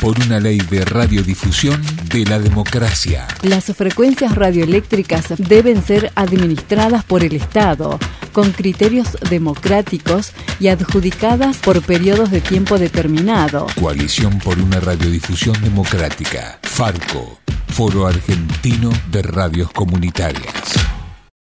por una ley de radiodifusión de la democracia. Las frecuencias radioeléctricas deben ser administradas por el Estado con criterios democráticos y adjudicadas por periodos de tiempo determinado. Coalición por una radiodifusión democrática. Farco, Foro Argentino de Radios Comunitarias.